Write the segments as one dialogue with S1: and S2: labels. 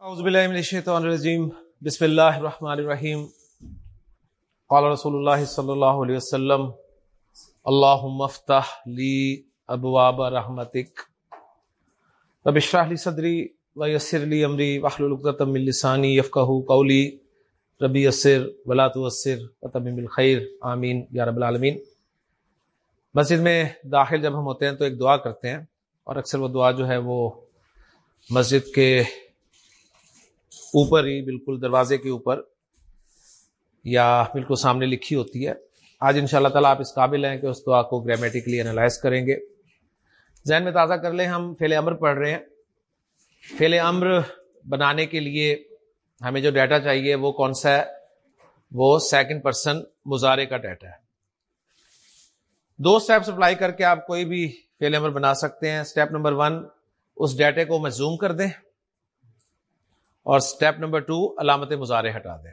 S1: اعوذ باللہ من الشیطان الرجیم بسم اللہ الرحمن الرحیم۔ قال رسول اللہ صلی اللہ علیہ وسلم، اللہم افتح لی ابواب رحمتک۔ رب اشرح لی صدری ویسر لی امری واحلل عقدۃ من لسانی یفقهوا قولی۔ ربی یسر ولا تعسر وتمم بالخیر۔ آمین۔ یا رب العالمین۔ مسجد میں داخل جب ہم ہوتے ہیں تو ایک دعا کرتے ہیں، اور اکثر وہ دعا جو ہے وہ مسجد کے اوپر ہی بالکل دروازے کے اوپر یا بالکل سامنے لکھی ہوتی ہے۔ آج ان شاء اللہ تعالیٰ آپ اس قابل ہیں کہ اس دعا کو گرامیٹیکلی انالائز کریں گے۔ ذہن میں تازہ کر لیں ہم فیل امر پڑھ رہے ہیں۔ فیل امر بنانے کے لیے ہمیں جو ڈیٹا چاہیے وہ کون سا ہے؟ وہ سیکنڈ پرسن مظاہرے کا ڈیٹا ہے۔ دو اسٹیپس اپلائی کر کے آپ کوئی بھی فیل امر بنا سکتے ہیں۔ اسٹیپ نمبر ون اس ڈیٹے کو مزوم کر دیں۔ اور اسٹیپ نمبر ٹو علامت مظاہرے ہٹا دیں۔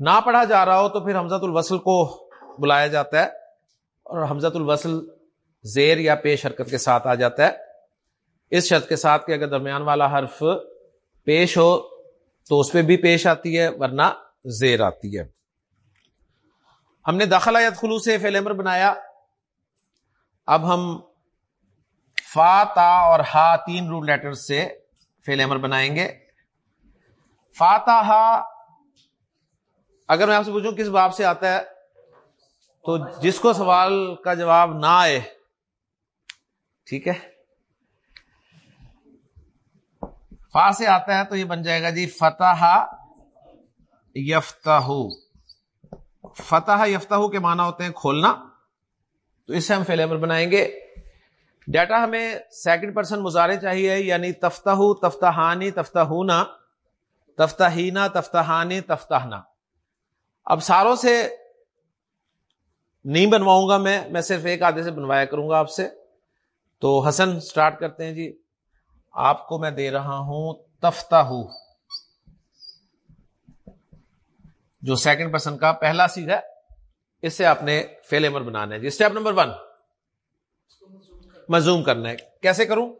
S1: نہ پڑھا جا رہا ہو تو پھر حمزت الوصل کو بلایا جاتا ہے اور حمزت الوصل زیر یا پیش حرکت کے ساتھ آ جاتا ہے۔ اس شرط کے ساتھ کہ اگر درمیان والا حرف پیش ہو تو اس پہ بھی پیش آتی ہے، ورنہ زیر آتی ہے۔ ہم نے داخلہ یا خلو سے فیل امر بنایا۔ اب ہم فا، تا اور ہا تین رول لیٹر سے فیل امر بنائیں گے۔ فاتح اگر میں آپ سے پوچھوں کس باب سے آتا ہے، تو جس کو سوال کا جواب نہ آئے، ٹھیک ہے۔ فا سے آتا ہے تو یہ بن جائے گا جی فتح یفتہ فتح یفتہ کے معنی ہوتے ہیں کھولنا۔ تو اس سے ہم فیل امر بنائیں گے۔ ڈیٹا ہمیں سیکنڈ پرسن مظاہرے چاہیے یعنی تفتہ تفتہانی، تفتہونا، تفتہینا، تفتہانی، تفتہنا۔ اب ساروں سے نہیں بنواؤں گا میں میں صرف ایک آدھے سے بنوایا کروں گا آپ سے۔ تو حسن، سٹارٹ کرتے ہیں جی۔ آپ کو میں دے رہا ہوں تفتہ جو سیکنڈ پرسن کا پہلا سیدھ ہے، اس سے آپ نے فیل ایمر بنانا ہے جی۔ Step number one. مزوم کرنا ہے۔ کیسے کروں؟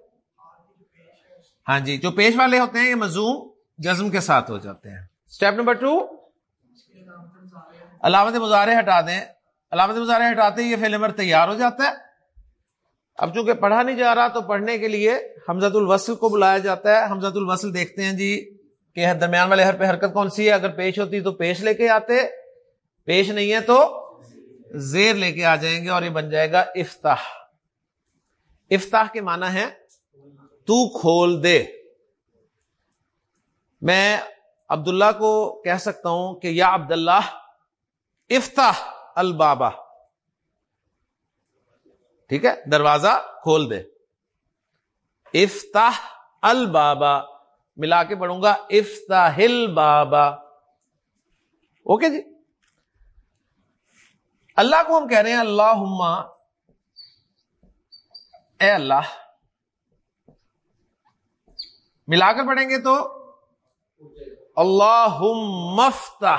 S1: ہاں جی جو پیش والے ہوتے ہیں یہ مزوم جزم کے ساتھ ہو جاتے ہیں۔ اسٹیپ نمبر ٹو علامت مظاہرے ہٹا دیں۔ علامت مظاہرے ہٹاتے یہ فلمر تیار ہو جاتا ہے۔ اب چونکہ پڑھا نہیں جا رہا تو پڑھنے کے لیے حمزت الوصل کو بلایا جاتا ہے۔ حمزت الوصل دیکھتے ہیں جی کہ درمیان والے ہر پہ حرکت کون سی ہے۔ اگر پیش ہوتی تو پیش لے کے آتے، پیش نہیں ہے تو زیر لے کے آ جائیں گے اور یہ بن جائے گا افتاح۔ افتاح کے معنی ہے تو کھول دے۔ میں عبداللہ کو کہہ سکتا ہوں کہ یا عبداللہ، افتاح البابا۔ ٹھیک ہے؟ دروازہ کھول دے۔ افتاح البابا، ملا کے پڑھوں گا، افتاح البابا۔ اوکے جی؟ اللہ کو ہم کہہ رہے ہیں اللہ اے اللہ، ملا کر پڑھیں گے تو اللہ مفتا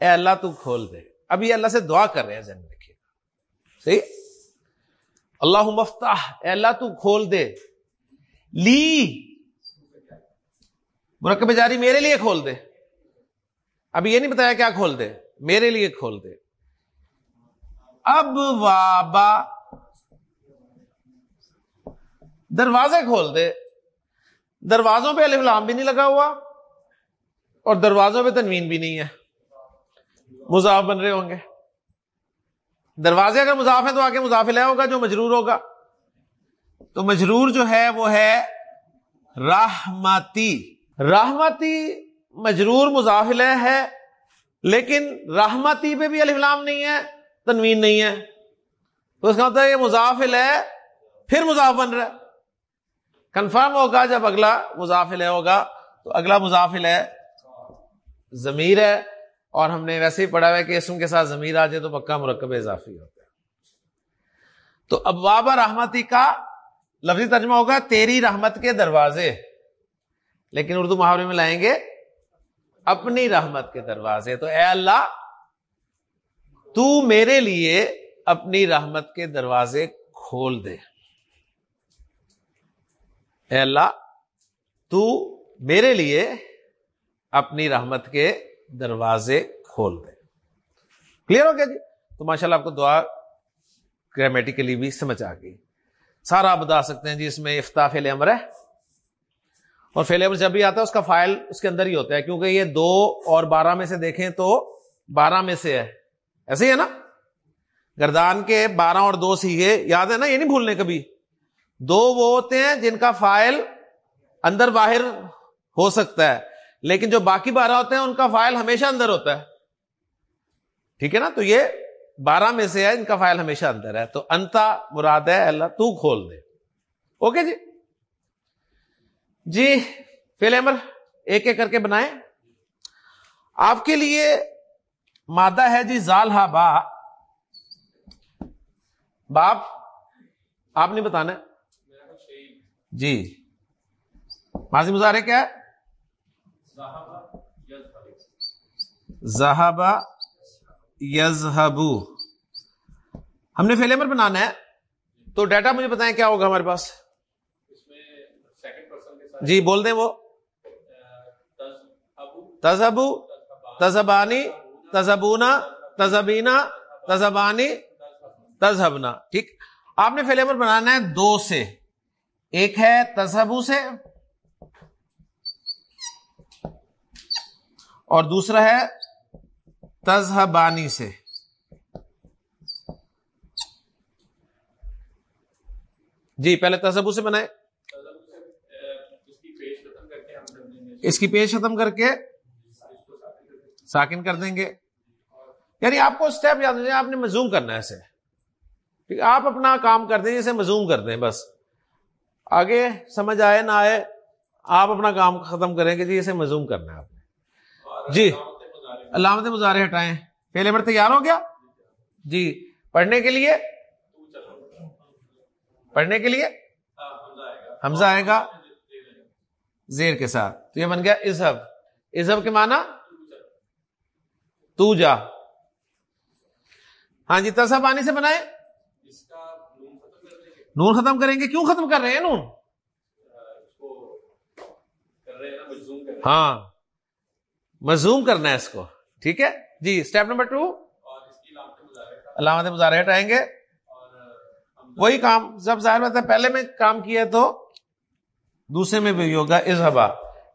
S1: اے اللہ تو کھول دے۔ اب یہ اللہ سے دعا کر رہے ہیں، ذہن رکھیے۔ صحیح؟ اللہ مفتا اے اللہ تو کھول دے۔ لی، مرکب جاری میرے لیے کھول دے۔ اب یہ نہیں بتایا کیا کھول دے، میرے لیے کھول دے۔ اب وابا دروازے کھول دے۔ دروازوں پہ الفلام بھی نہیں لگا ہوا اور دروازوں پہ تنوین بھی نہیں ہے۔ مضاف بن رہے ہوں گے۔ دروازے اگر مضاف ہے تو آگے مضاف لیا ہوگا جو مجرور ہوگا۔ تو مجرور جو ہے وہ ہے راہماتی راہماتی مجرور مضافل ہے، لیکن راہماتی پہ بھی الفلام نہیں ہے، تنوین نہیں ہے۔ تو اس کا مطلب یہ مضافل ہے پھر مضاف بن رہا ہے۔ کنفرم ہوگا جب اگلا مضافل ہوگا، تو اگلا مضافل ہے ضمیر ہے، اور ہم نے ویسے ہی پڑھا ہوا کہ اسم کے ساتھ ضمیر آ جائے تو پکا مرکب اضافی ہوتا ہے۔ تو اب بابا رحمتی کا لفظی ترجمہ ہوگا، تیری رحمت کے دروازے۔ لیکن اردو محاورے میں لائیں گے، اپنی رحمت کے دروازے۔ تو اے اللہ، تو میرے لیے اپنی رحمت کے دروازے کھول دے۔ اے اللہ، تو میرے لیے اپنی رحمت کے دروازے کھول دے۔ کلیئر ہو گیا جی؟ تو ماشاء اللہ آپ کو دعا گرامیٹیکلی بھی سمجھ آ گئی۔ سارا آپ بتا سکتے ہیں جی اس میں افتا فیل امر ہے۔ اور فیل امر جب بھی آتا ہے، اس کا فائل اس کے اندر ہی ہوتا ہے، کیونکہ یہ دو اور بارہ میں سے دیکھیں تو بارہ میں سے ہے۔ ایسے ہی ہے نا؟ گردان کے بارہ اور دو سیگے یاد ہے نا؟ یہ نہیں بھولنے کبھی۔ دو وہ ہوتے ہیں جن کا فائل اندر باہر ہو سکتا ہے، لیکن جو باقی بارہ ہوتے ہیں، ان کا فائل ہمیشہ اندر ہوتا ہے۔ ٹھیک ہے نا؟ تو یہ بارہ میں سے ہے، ان کا فائل ہمیشہ اندر ہے۔ تو انتا مراد ہے، اللہ تو کھول دے۔ اوکے جی؟ جی فیل امر ایک ایک کر کے بنائیں۔ آپ کے لیے مادہ ہے جی زال ہا با۔ باپ، آپ نہیں بتانا جی۔ ماضی مظاہرے کیا ہے؟ زہابا یزہبو۔ ہم نے فیل بنانا ہے۔ تو ڈیٹا مجھے بتائیں کیا ہوگا ہمارے پاس؟ جی بول دیں وہ۔ تزبو تزبانی تزبونا تزبینا تزبانی تزہبنا ٹھیک۔ آپ نے فیل بنانا ہے دو سے۔ ایک ہے تزہبو سے اور دوسرا ہے تزہبانی سے۔ جی پہلے تزبو سے بنائے اس کی پیش ختم کر کے ساکن کر دیں گے۔ یعنی آپ کو اسٹیپ یاد ہو جائے، آپ نے مزوم کرنا ہے اسے۔ آپ اپنا کام کر دیں، اسے مزوم کر دیں، بس۔ آگے سمجھ آئے نہ آئے، آپ اپنا کام ختم کریں گے جی اسے مزوم کرنا ہے آپ نے۔ جی۔ علامت مظاہرے ہٹائیں۔ پہلے بار تیار ہو گیا؟ جی۔ پڑھنے کے لیے؟ پڑھنے کے لیے؟ حمزہ آئے گا۔ زیر کے ساتھ۔ تو یہ بن گیا ازہب ازہب کے معنی؟ تو جا۔ ہاں جی تصب آنے سے بنائے نون ختم کریں گے؟ کیوں ختم کر رہے ہیں نون؟ ہاں۔ مزوم کرنا ہے اس کو۔ ٹھیک ہے؟ جی اسٹیپ نمبر ٹو علامت مظاہرے ہٹائیں گے۔ وہی کام جب ظاہر بات ہے، پہلے میں کام کیا تو دوسرے میں بھی ہوگا اظہبا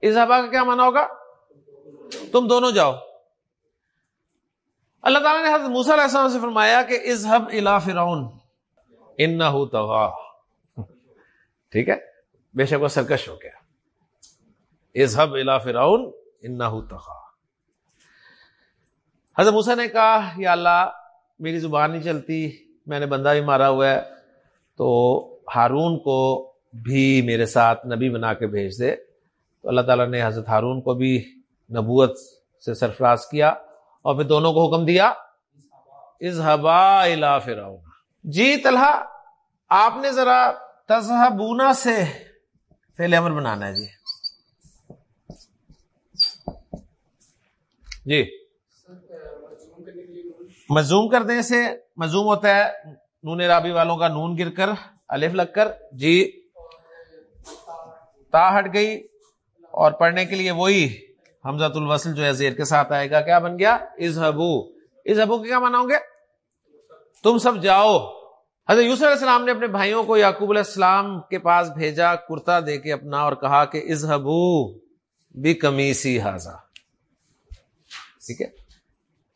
S1: اظہبا کا کیا مانا ہوگا؟ تم دونوں جاؤ۔ اللہ تعالیٰ نے حضرت موسیٰ علیہ السلام سے فرمایا کہ اظہب الا فرعون۔ انہو تغا ٹھیک ہے؟ بے شک وہ سرکش ہو گیا. اظہب الا فرعون انہو تغا حضرت موسیٰ نے کہا، یا اللہ، میری زبان نہیں چلتی، میں نے بندہ بھی مارا ہوا ہے، تو ہارون کو بھی میرے ساتھ نبی بنا کے بھیج دے. تو اللہ تعالیٰ نے حضرت ہارون کو بھی نبوت سے سرفراز کیا اور پھر دونوں کو حکم دیا اظہبا الا فرعون. جی طلحہ، آپ نے ذرا تذہبونا سے فیل عمل بنانا ہے جی۔ جی۔ مزوم کر دیں اسے مزوم ہوتا ہے، نون رابی والوں کا نون گر کر، الف لگ کر جی۔ تا ہٹ گئی اور پڑھنے کے لیے وہی حمزت الوصل جو ہے زیر کے ساتھ آئے گا، کیا بن گیا؟ از ہبو از ہبو کے کیا مناؤ گے؟ تم سب جاؤ۔ حضرت یوسف علیہ السلام نے اپنے بھائیوں کو یعقوب علیہ السلام کے پاس بھیجا، کرتا دے کے اپنا اور کہا کہ از ہبو بھی کمیسی حاضا ٹھیک ہے؟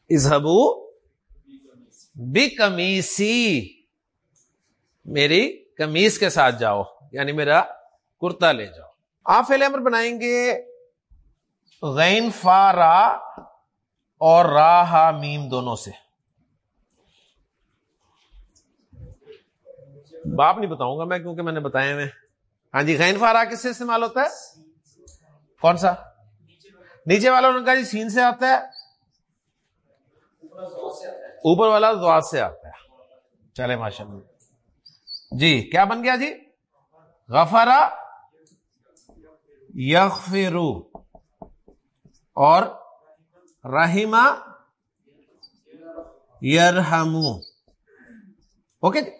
S1: ازہبو بھی کمیسی میری کمیز کے ساتھ جاؤ یعنی میرا کرتا لے جاؤ۔ آپ فیل امر بنائیں گے، غین فا را اور را ہا میم دونوں سے۔ باپ نہیں بتاؤں گا میں کیونکہ میں نے بتایا میں ہاں جی غین فا را کس سے استعمال ہوتا ہے؟ کون سا؟ نیچے والا ان کا جی سین سے آتا ہے۔ اوپر والا دعا سے آتا ہے۔ چلے ماشاء اللہ جی کیا بن گیا جی؟ غفرا یغفرو۔ اور رحیما یرحمو۔ اوکے جی؟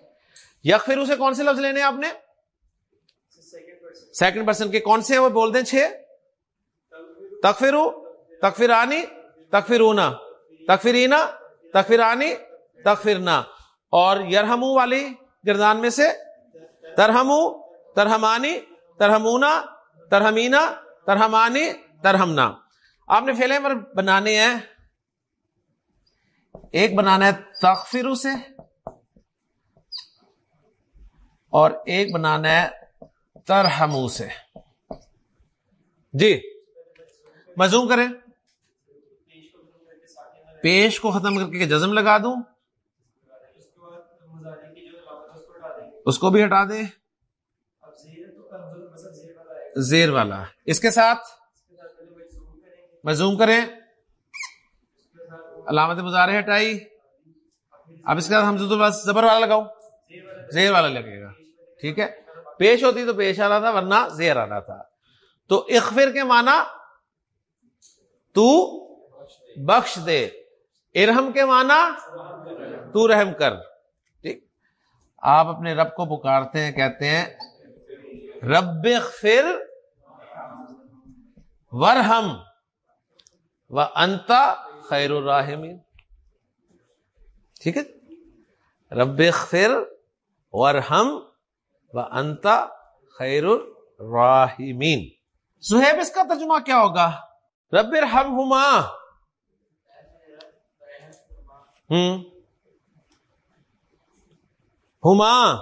S1: یغفرو سے کون سے لفظ لینے آپ نے؟ سیکنڈ پرسن کے کون سے ہیں وہ بول دیں چھ؟ تکفرو تکفرانی تکفرونا تکفرینا تکفرانی تکفرنا اور یرہمو والی گردان میں سے؟ ترہمو ترہمانی ترہمونا ترہمینا ترہمانی ترہمنا آپ نے فیلے پر بنانے ہیں۔ ایک بنانا ہے تخفرو سے۔ اور ایک بنانا ہے ترہمو سے۔ جی۔ مزوم کریں۔ پیش کو ختم کر کے جزم لگا دوں۔ اس کو بھی ہٹا دیں۔ زیر والا۔ اس کے ساتھ مزوم کریں۔ علامت مظاہرے ہٹائی۔ اب اس کے بعد ہم زبر والا لگاؤ زیر والا لگے گا۔ ٹھیک ہے؟ پیش ہوتی تو پیش آ رہا تھا، ورنہ زیر آ رہا تھا۔ تو اخفر کے معنی تو بخش دے۔ ارحم کے معنی تو رحم کر۔ ٹھیک؟ آپ اپنے رب کو پکارتے ہیں، کہتے ہیں، رب اغفر ورحم و انتا خیر الراحمین۔ ٹھیک ہے؟ رب اغفر ورحم و انتا خیر الراحمین۔ زہیب اس کا ترجمہ کیا ہوگا؟ رب ارحم ہما ہوں ہما۔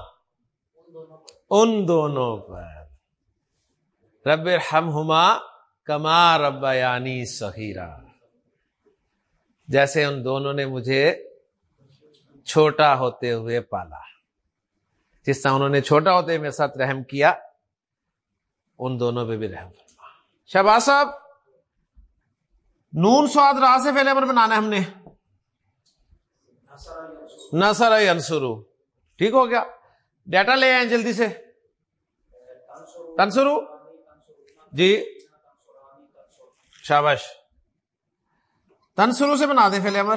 S1: ان دونوں پر۔ رب ارحم ہما کما رب یعنی سہیرا جیسے ان دونوں نے مجھے چھوٹا ہوتے ہوئے پالا۔ جس طرح انہوں نے چھوٹا ہوتے میرے ساتھ رحم کیا، ان دونوں پہ بھی رحم فرما۔ شہباز صاحب، نون سواد راہ سے پہلے پر بنانا ہے ہم نے۔ نسر انسرو ٹھیک ہو گیا۔ ڈیٹا لے آئے جلدی سے۔ تنسرو جی۔ شابش تنسرو سے بنا دیں پہلے امر۔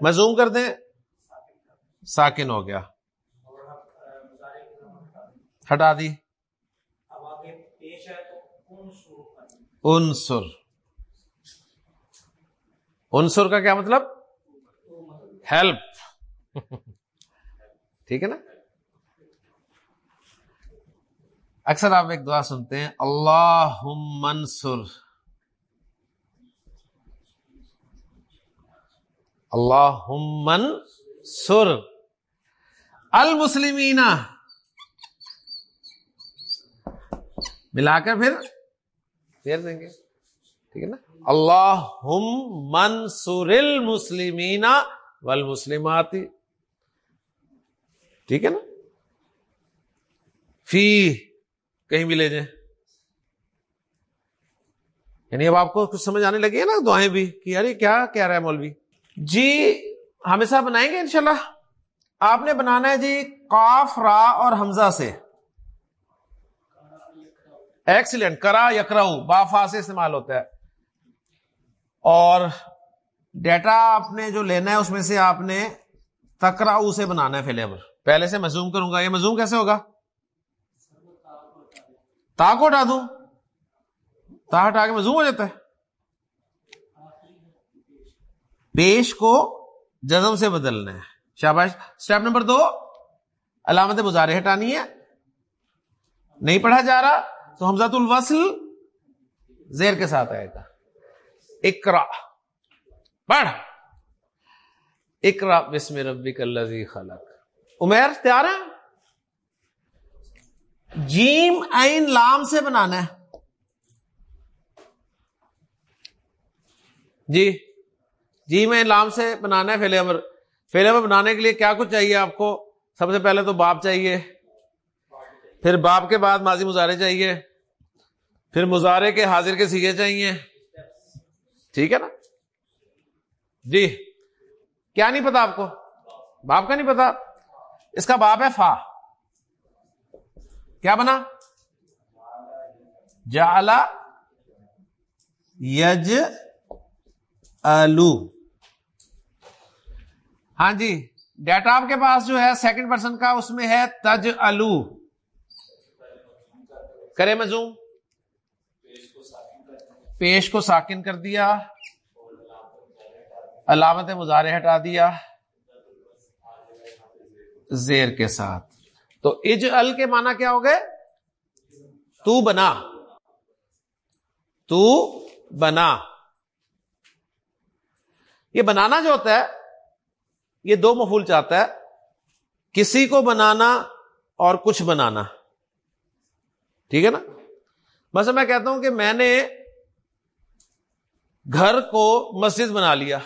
S1: مزوم کر دیں؟ ساکن ہو گیا۔ ہٹا دی۔ انسر انسر کا کیا مطلب؟ ہیلپ۔ ٹھیک ہے نا؟ اکثر آپ ایک دعا سنتے ہیں اللہ منصر اللہ من سر المسلمین۔ ملا کر پھر پھیر دیں گے۔ ٹھیک ہے نا؟ اللہ منصور المسلمین والمسلماتی ٹھیک ہے نا؟ فی، کہیں بھی لے جائیں۔ یعنی اب آپ کو کچھ سمجھ آنے لگی ہے نا دعائیں بھی کہ یار کیا کہہ رہا ہے مولوی؟ جی ہمیشہ بنائیں گے انشاءاللہ؟ آپ نے بنانا ہے جی کاف را اور حمزہ سے۔ ایکسیلنٹ کرا یکرا بافا سے استعمال ہوتا ہے۔ اور ڈیٹا آپ نے جو لینا ہے اس میں سے آپ نے تکرا سے بنانا ہے فلیور پہلے سے مزوم کروں گا۔ یہ مزوم کیسے ہوگا؟ تا کو ہٹا دوں۔ تا ہٹا کے مزوم ہو جاتا ہے۔ پیش کو جزم سے بدلنا ہے۔ شاباش اسٹیپ نمبر دو، علامت مظاہرے ہٹانی ہے۔ نہیں پڑھا جا رہا تو حمزات الوصل زیر کے ساتھ آئے گا۔ اکرا پڑھ۔ اکرا بسم ربک الذی خلق۔ عمیر، تیار ہے جیم این لام سے بنانا ہے۔ جی۔ جیم این لام سے بنانا ہے فیل امر فیل امر بنانے کے لیے کیا کچھ چاہیے آپ کو؟ سب سے پہلے تو باپ چاہیے۔ پھر باپ کے بعد ماضی مظاہرے چاہیے۔ پھر مظاہرے کے حاضر کے سیگے چاہیے۔ ٹھیک ہے نا؟ جی۔ کیا نہیں پتا آپ کو؟ باپ کا نہیں پتا؟ اس کا باپ ہے فا۔ کیا بنا؟ جالا یج الو ہاں جی ڈیٹا آپ کے پاس جو ہے سیکنڈ پرسن کا اس میں ہے تج الو کرے مزوم پیش کو ساکن کر دیا۔ علامت مظاہرے ہٹا دیا۔ زیر کے ساتھ۔ تو اج ال کے معنی کیا ہو گئے؟ تو بنا۔ تو بنا۔ یہ بنانا جو ہوتا ہے یہ دو مفول چاہتا ہے، کسی کو بنانا اور کچھ بنانا۔ ٹھیک ہے نا؟ بس میں کہتا ہوں کہ میں نے گھر کو مسجد بنا لیا۔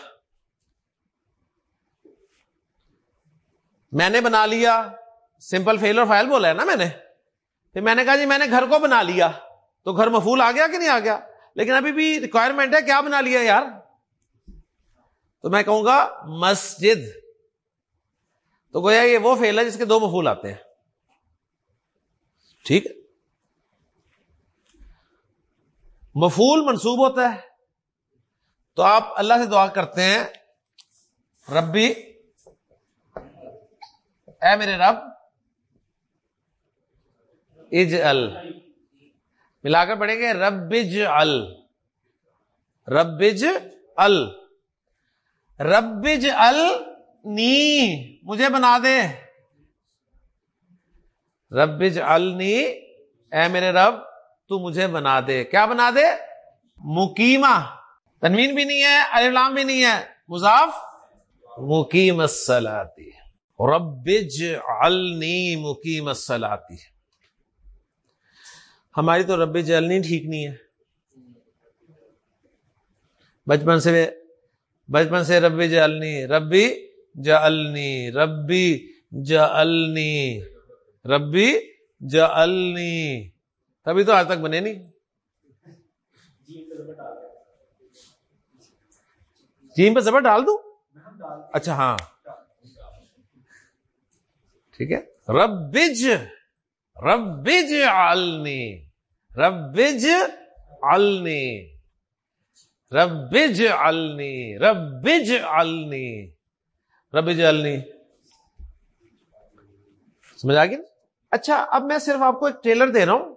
S1: میں نے بنا لیا۔ سمپل فیل اور فائل بولا ہے نا میں نے۔ پھر میں نے کہا جی میں نے گھر کو بنا لیا۔ تو گھر مفول آ گیا کہ نہیں آ گیا؟ لیکن ابھی بھی ریکوائرمنٹ ہے، کیا بنا لیا یار؟ تو میں کہوں گا مسجد۔ تو گویا یہ وہ فیل ہے جس کے دو مفول آتے ہیں۔ ٹھیک ہے۔ مفول منسوب ہوتا ہے۔ تو آپ اللہ سے دعا کرتے ہیں، ربی، اے میرے رب اج ال ملا کر پڑھیں گے ربج ال ربج ال ربج ال نی مجھے بنا دے۔ ربج ال نی اے میرے رب، تو مجھے بنا دے۔ کیا بنا دے؟ مکیمہ تنوین بھی نہیں ہے علام بھی نہیں ہے۔ مضاف۔ مکیم السلاتی ربج النی مکیم السلاتی ہماری تو رب جلنی ٹھیک نہیں ہے۔ بچپن سے بچپن سے ربی جلنی ربی جلنی ربی جلنی ربی جلنی تبھی تو آج تک بنے نہیں۔ جیم پہ زبر ڈال دوں؟ اچھا ہاں۔ ٹھیک ہے۔ ربج ربج علنی ربج علنی ربج علنی ربج علنی ربج علنی سمجھ آ گیا اچھا اب میں صرف آپ کو ایک ٹریلر دے رہا ہوں۔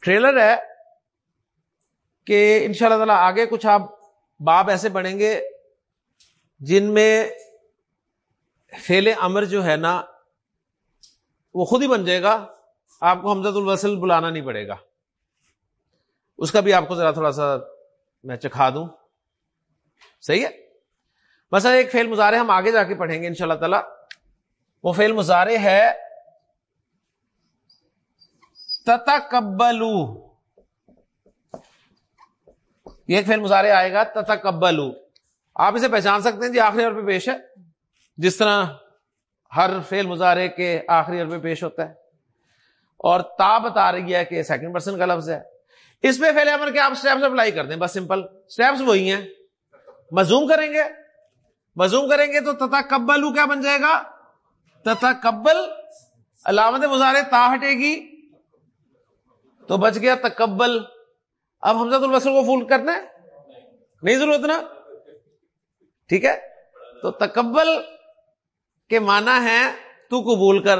S1: ٹریلر ہے کہ ان شاء اللہ تعالی آگے کچھ آپ باب ایسے بڑھیں گے جن میں فیل امر جو ہے نا وہ خود ہی بن جائے گا۔ آپ کو حمزت الوسل بلانا نہیں پڑے گا۔ اس کا بھی آپ کو ذرا تھوڑا سا میں چکھا دوں۔ صحیح ہے؟ بس ایک فیل مظاہرے ہم آگے جا کے پڑھیں گے ان شاء اللہ تعالی۔ وہ فیل مظاہرے ہے۔ تتا کبلو یہ ایک فیل مظاہرے آئے گا تتا کبلو آپ اسے پہچان سکتے ہیں جی آخری اور پہ پیش ہے۔ جس طرح ہر فیل مظاہرے کے آخری عربے پیش ہوتا ہے۔ اور تا بتا رہی ہے کہ سیکنڈ پرسن کا لفظ ہے۔ اس پہ فیل امر کے آپ اسٹیپس اپلائی کر دیں، بس سمپل اسٹیپس وہی ہیں۔ مزوم کریں گے؟ مزوم کریں گے تو تتا کیا بن جائے گا؟ تتا کبل علامت مظاہرے تا ہٹے گی۔ تو بچ گیا تکبل اب حمزت الوسل کو فول کرنا ہے؟ نہیں ضرورت نا؟ ٹھیک ہے؟ تو تکبل کہ مانا ہے تو قبول کر۔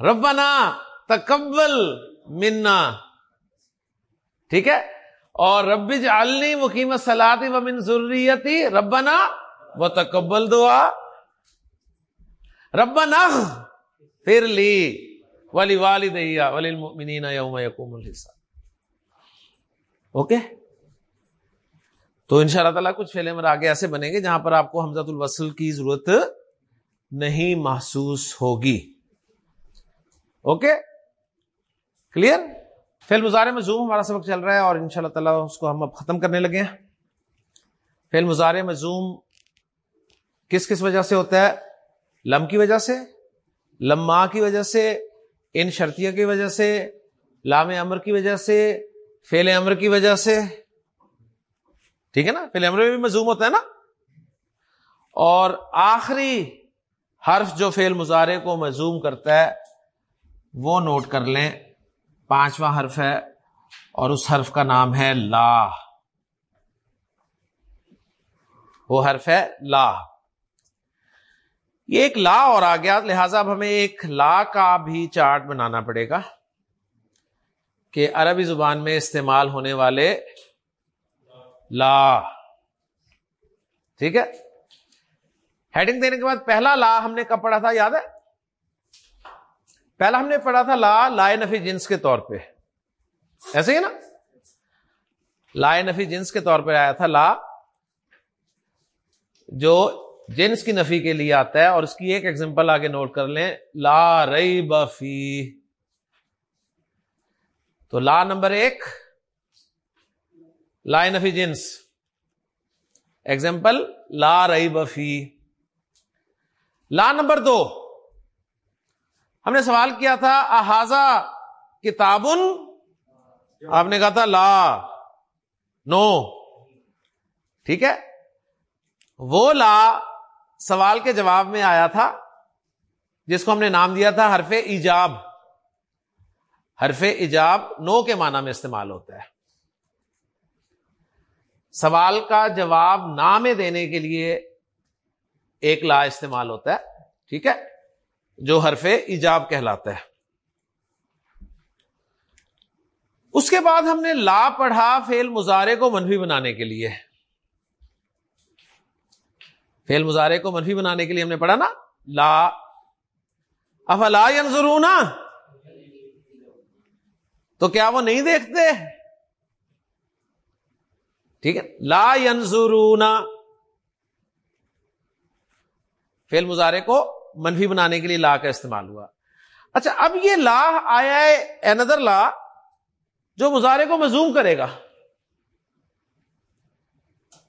S1: ربنا تکبل منا۔ ٹھیک ہے؟ اور رب جالنی مقیم سلاتی و من ضروریتی ربنا و تکبل دعا. ربنا پھر لی ولی والدیا ولی المؤمنین یوم یقوم الحساب. اوکے تو ان شاء اللہ تعالیٰ کچھ فیل امر آگے ایسے بنیں گے جہاں پر آپ کو حمزت الوصل کی ضرورت نہیں محسوس ہوگی. اوکے کلیئر فیل مظاہرے میں زوم ہمارا سبق چل رہا ہے اور ان شاء اللہ تعالیٰ اس کو ہم اب ختم کرنے لگے ہیں۔ فیل مظاہرے میں زوم کس کس وجہ سے ہوتا ہے؟ لم کی وجہ سے، لما کی وجہ سے، ان شرطیوں کی وجہ سے، لام امر کی وجہ سے فیل امر کی وجہ سے۔ ٹھیک ہے نا؟ پہلے امر میں بھی مزوم ہوتا ہے نا؟ اور آخری حرف جو فیل مظاہرے کو مزوم کرتا ہے، وہ نوٹ کر لیں۔ پانچواں حرف ہے اور اس حرف کا نام ہے لا۔ وہ حرف ہے لا۔ یہ ایک لا اور آ گیا، لہذا اب ہمیں ایک لا کا بھی چارٹ بنانا پڑے گا کہ عربی زبان میں استعمال ہونے والے لا۔ ٹھیک ہے؟ ہیڈنگ دینے کے بعد پہلا لا ہم نے کب پڑھا تھا؟ یاد ہے؟ پہلا ہم نے پڑھا تھا لا لائے نفی جنس کے طور پہ۔ ایسے ہی نا؟ لائے نفی جنس کے طور پہ آیا تھا، لا، جو جنس کی نفی کے لیے آتا ہے۔ اور اس کی ایک ایگزامپل آگے نوٹ کر لیں۔ لا رئی بفی تو لا نمبر ایک لائے نفی جنس۔ ایگزامپل لا رئی بفی لا نمبر دو ہم نے سوال کیا تھا احاظہ کتابن آپ نے کہا تھا، لا، نو۔ ٹھیک ہے؟ وہ لا سوال کے جواب میں آیا تھا، جس کو ہم نے نام دیا تھا حرف ایجاب۔ حرف ایجاب نو کے معنی میں استعمال ہوتا ہے۔ سوال کا جواب نہ میں دینے کے لیے ایک لا استعمال ہوتا ہے، ٹھیک ہے؟ جو حرف ایجاب کہلاتا ہے۔ اس کے بعد ہم نے لا پڑھا فیل مظاہرے کو منفی بنانے کے لیے۔ فیل مظاہرے کو منفی بنانے کے لیے ہم نے پڑھا نا۔ لا۔ افلا ینظرون۔ تو کیا وہ نہیں دیکھتے؟ ٹھیک ہے۔ لا ینظرون۔ فیل مظاہرے کو منفی بنانے کے لیے لا کا استعمال ہوا۔ اچھا اب یہ لا آیا ہے اندر لا جو مظاہرے کو مزوم کرے گا۔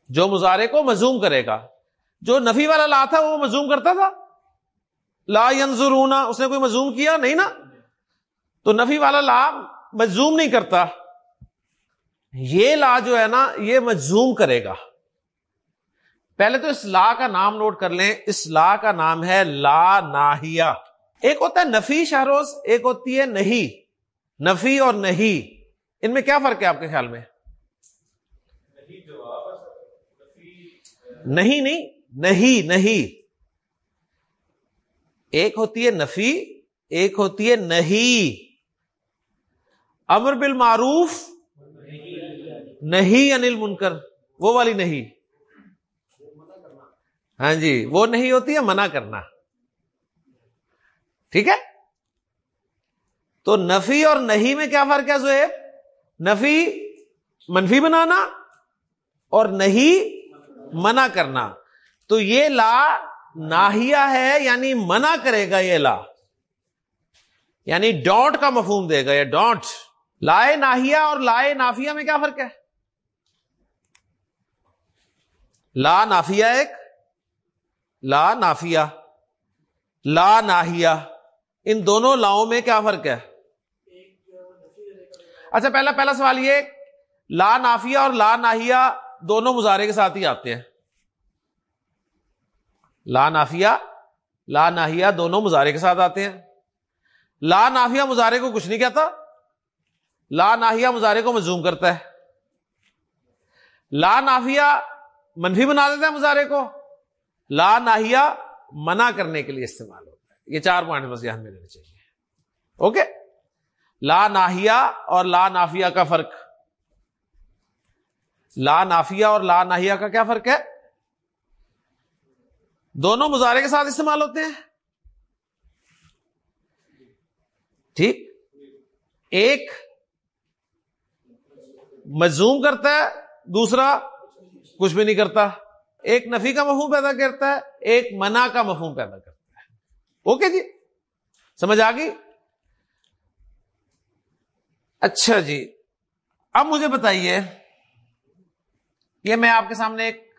S1: جو مظاہرے کو مزوم کرے گا۔ جو نفی والا لا تھا، وہ مزوم کرتا تھا۔ لا ینظرونا اس نے کوئی مزوم کیا؟ نہیں نا۔ تو نفی والا لا مزوم نہیں کرتا۔ یہ لا جو ہے نا، یہ مزوم کرے گا۔ پہلے تو اس لا کا نام نوٹ کر لیں۔ اس لا کا نام ہے لا ناہیا ایک ہوتا ہے نفی شہروز، ایک ہوتی ہے نہیں۔ نفی اور نہیں۔ ان میں کیا فرق ہے آپ کے خیال میں؟ نہیں نہیں۔ نہیں نہیں۔ ایک ہوتی ہے نفی، ایک ہوتی ہے نہیں۔ امر بالمعروف، نہیں انل منکر۔ وہ والی نہیں۔ ہاں جی وہ نہیں ہوتی ہے منع کرنا۔ ٹھیک ہے؟ تو نفی اور نہیں میں کیا فرق ہے زہیب؟ نفی منفی بنانا اور نہیں منع کرنا۔ تو یہ لا ناہیا ہے یعنی منع کرے گا یہ لا۔ یعنی ڈانٹ کا مفہوم دے گا یہ ڈانٹ لائے ناہیا اور لائے نافیا میں کیا فرق ہے؟ لا نافیا ایک لا نافیا لا ناہیا ان دونوں لاؤں میں کیا فرق ہے؟ اچھا پہلا پہلا سوال یہ، لا نافیا اور لا ناہیا دونوں مظاہرے کے ساتھ ہی آتے ہیں۔ لا نافیا لا ناہیا دونوں مظاہرے کے ساتھ آتے ہیں۔ لا نافیا مظاہرے کو کچھ نہیں کہتا، لا ناہیا مظاہرے کو مزوم کرتا ہے۔ لا نافیا منفی بنا دیتا ہے مظاہرے کو۔ لا ناہیا منع کرنے کے لیے استعمال ہوتا ہے۔ یہ چار پوائنٹ بس دھیان میں لینے چاہیے۔ اوکے؟ لا ناہیا اور لا نافیا کا فرق۔ لا نافیا اور لا ناہیا کا کیا فرق ہے؟ دونوں مظاہرے کے ساتھ استعمال ہوتے ہیں۔ ٹھیک؟ ایک مزوم کرتا ہے، دوسرا کچھ بھی نہیں کرتا۔ ایک نفی کا مفہوم پیدا کرتا ہے، ایک منع کا مفہوم پیدا کرتا ہے۔ اوکے جی؟ سمجھ آ گئی اچھا جی۔ اب مجھے بتائیے یہ میں آپ کے سامنے ایک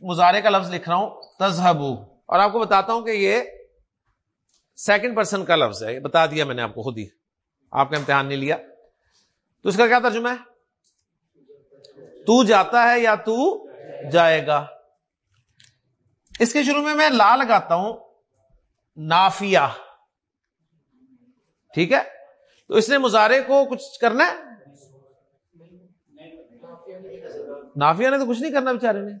S1: مظاہرے کا لفظ لکھ رہا ہوں تزہبو اور آپ کو بتاتا ہوں کہ یہ سیکنڈ پرسن کا لفظ ہے۔ بتا دیا میں نے آپ کو خود ہی۔ آپ کا امتحان نہیں لیا۔ تو اس کا کیا ترجمہ ہے؟ تو جاتا ہے یا تو جائے گا؟ اس کے شروع میں میں لا لگاتا ہوں نافیہ۔ ٹھیک ہے؟ تو اس نے مظاہرے کو کچھ کرنا ہے؟ نافیہ نے تو کچھ نہیں کرنا بیچارے نے۔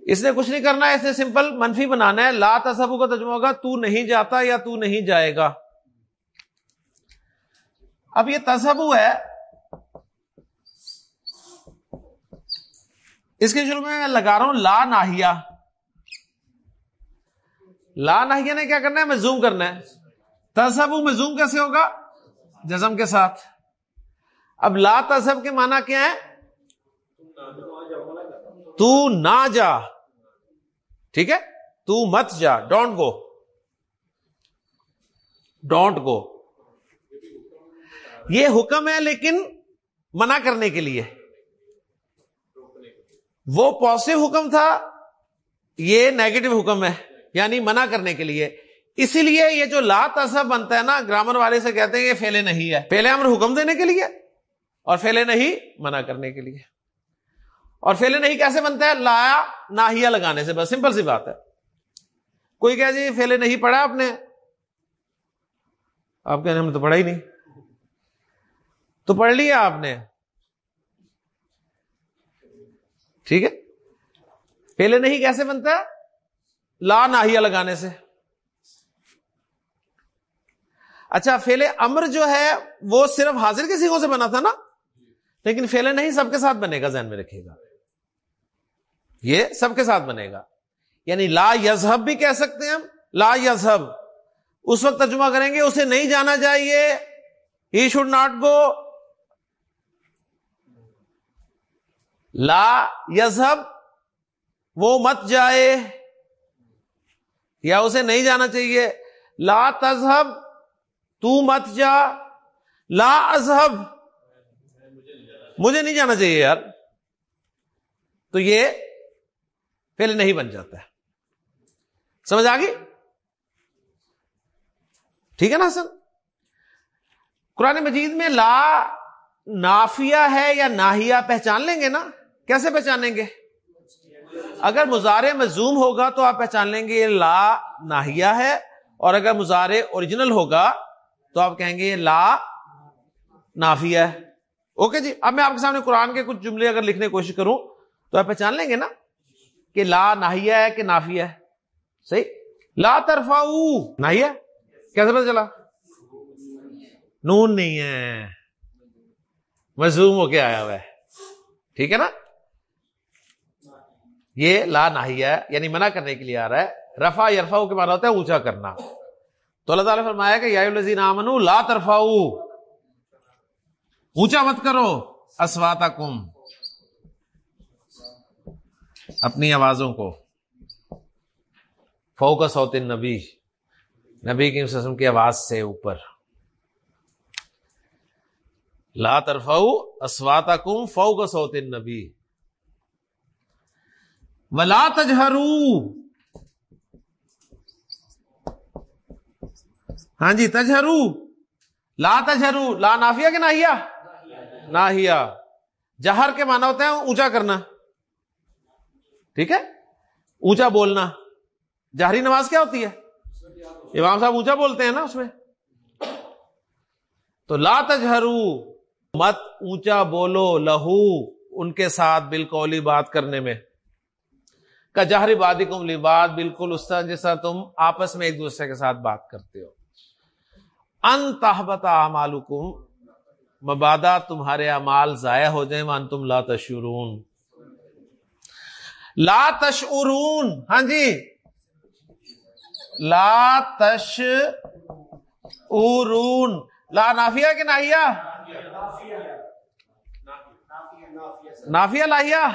S1: اس نے کچھ نہیں کرنا ہے، اس نے سمپل منفی بنانا ہے۔ لا تصبو کا ترجمہ ہوگا، تو نہیں جاتا یا تو نہیں جائے گا۔ اب یہ تصبو ہے۔ اس کے شروع میں لگا رہا ہوں، لا ناہیا لا ناہیا نے کیا کرنا ہے؟ میں زوم کرنا ہے۔ تصبو میں زوم کیسے ہوگا؟ جزم کے ساتھ۔ اب لا تصب کے معنی کیا ہے؟ تو نہ جا۔ ٹھیک ہے؟ تو مت جا۔ Don't go. Don't go. یہ حکم ہے لیکن منع کرنے کے لیے۔ وہ پازیٹو حکم تھا، یہ نیگیٹو حکم ہے یعنی منع کرنے کے لیے۔ اسی لیے یہ جو لا تصب بنتا ہے نا، گرامر والے سے کہتے ہیں یہ فیلے نہیں ہے۔ پہلے ہم حکم دینے کے لیے اور فیلے نہیں منع کرنے کے لیے۔ اور فیلے نہیں کیسے بنتا ہے؟ لایا ناہیا لگانے سے، بس سمپل سی بات ہے۔ کوئی کہ جی فیلے نہیں پڑھا آپ نے؟ آپ کہنے ہم تو پڑھا ہی نہیں۔ تو پڑھ لیا آپ نے۔ ٹھیک ہے؟ پہلے نہیں، کیسے بنتا؟ ہے لا ناہیا لگانے سے۔ اچھا فیلے امر جو ہے، وہ صرف حاضر کے سیکھوں سے بنا تھا نا؟ لیکن فیلے نہیں، سب کے ساتھ بنے گا، ذہن میں رکھے گا۔ یہ سب کے ساتھ بنے گا۔ یعنی لا یزہب بھی کہہ سکتے ہیں ہم۔ لا یزہب اس وقت ترجمہ کریں گے، اسے نہیں جانا چاہیے۔ ہی شوڈ ناٹ گو لا یزہب وہ مت جائے۔ یا اسے نہیں جانا چاہیے۔ لا تذہب، تو مت جا۔ لا اذہب، مجھے نہیں جانا چاہیے یار۔ تو یہ پہلے نہیں بن جاتا۔ ہے سمجھ آ گئی؟ ٹھیک ہے نا حسن؟ قرآن مجید میں لا نافیہ ہے یا ناہیا پہچان لیں گے نا؟ کیسے پہچانیں گے؟ اگر مظاہرے میں زوم ہوگا تو آپ پہچان لیں گے یہ لا ناہیا ہے، اور اگر مظاہرے اوریجنل ہوگا تو آپ کہیں گے یہ لا نافیہ ہے۔ اوکے جی اب میں آپ کے سامنے قرآن کے کچھ جملے اگر لکھنے کی کوشش کروں تو آپ پہچان لیں گے نا کہ لا ناہیا ہے کہ نافیہ ہے۔ صحیح؟ لا ترفا ناہیا کیسے پتا چلا؟ نون نہیں ہے۔ مزوم ہو کے آیا ہوا ہے۔ ٹھیک ہے نا؟ یہ لا ناہیا یعنی منع کرنے کے لیے آ رہا ہے۔ رفا یرفا کے مانا ہوتا ہے اونچا کرنا۔ تو اللہ تعالیٰ فرمایا کہ یا الزین آمن لا ترفا اونچا مت کرو۔ اسواتا کم اپنی آوازوں کو۔ فوکس ہوتے نبی نبی کی قسم کی آواز سے اوپر۔ لا ترفا اسواتا کم فوکس ہوتے نبی ولا تجہرو۔ ہاں جی تجہرو۔ لا تجہرو۔ لا نافیہ کہ ناہیا ناہیا جہر کے مانا ہوتے ہیں اونچا کرنا۔ ٹھیک ہے؟ اونچا بولنا۔ جہری نماز کیا ہوتی ہے؟ امام صاحب اونچا بولتے ہیں نا اس میں۔ تو لا تجہرو۔ مت اونچا بولو لہو۔ ان کے ساتھ بالکل بات کرنے میں۔ کا جہری بادی کم لی بات بالکل اس طرح جیسا تم آپس میں ایک دوسرے کے ساتھ بات کرتے ہو۔ ان تحبتا مالکم مبادہ تمہارے امال ضائع ہو جائیں مان تم لا تشورون لا تشعرون ہاں جی۔ لا تش ارون لا نافیہ کہ ناہیا نافیہ لاہیا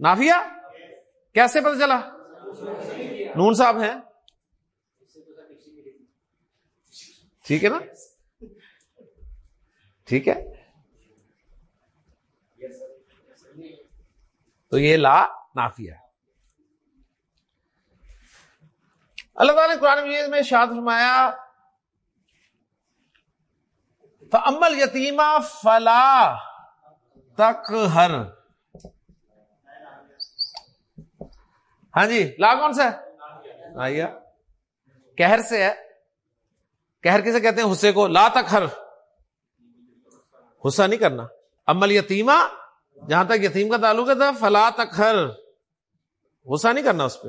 S1: نافیہ؟ کیسے پتہ چلا؟ نون صاحب ہیں۔ ٹھیک ہے نا؟ ٹھیک ہے۔ تو یہ لا نافیہ۔ ہے اللہ تعالیٰ نے قرآن مجید میں شاد فرمایا امل یتیمہ فلا تک ہر ہاں جی۔ لا کون سا ہے؟ کہر سے ہے۔ کہر کسے کہتے ہیں؟ حصے کو۔ لا تک ہر غصہ نہیں کرنا۔ امل یتیما جہاں تک یتیم کا تعلق ہے تھا فلا تک ہر غصہ نہیں کرنا اس پہ۔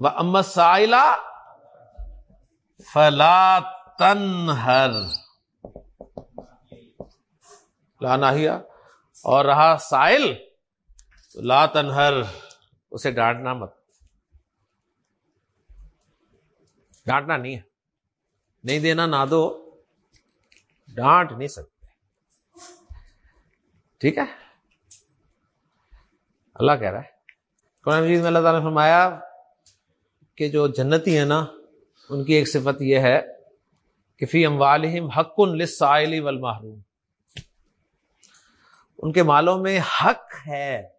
S1: وہ امت سائلہ فلا تنہر۔ لانا اور رہا سائل۔ لا تنہر، اسے ڈانٹنا مت۔ ڈانٹنا نہیں ہے۔ نہیں دینا نہ دو۔ ڈانٹ نہیں سکتے۔ ٹھیک ہے؟ اللہ کہہ رہا ہے۔ قرآن مجید میں اللہ تعالیٰ نے فرمایا کہ جو جنتی ہیں نا، ان کی ایک صفت یہ ہے کہ فی اموالہم حق للسائل والمحروم۔ ان کے مالوں میں حق ہے۔